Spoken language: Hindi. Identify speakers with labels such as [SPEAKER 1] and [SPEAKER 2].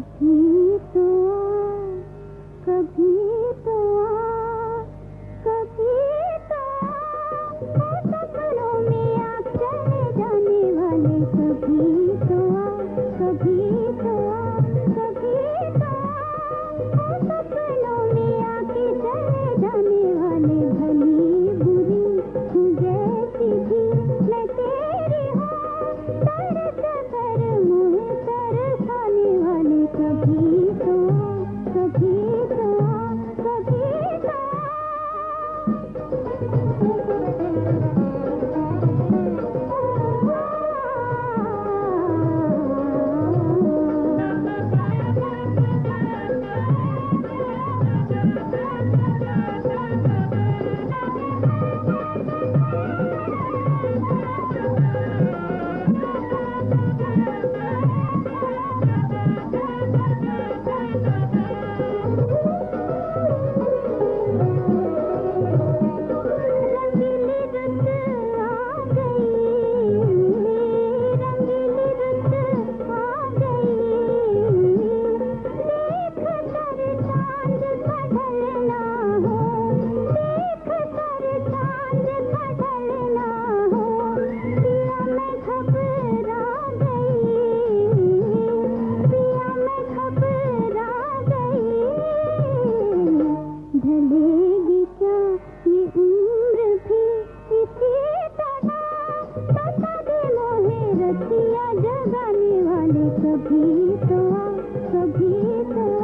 [SPEAKER 1] कभी तो कभी तो कभी तो सपनों में आप चले जाने वाले। कभी तो कभी तो कभी तो सपनों में आके चले जाने वाले भली भी सभी तो सभी तो।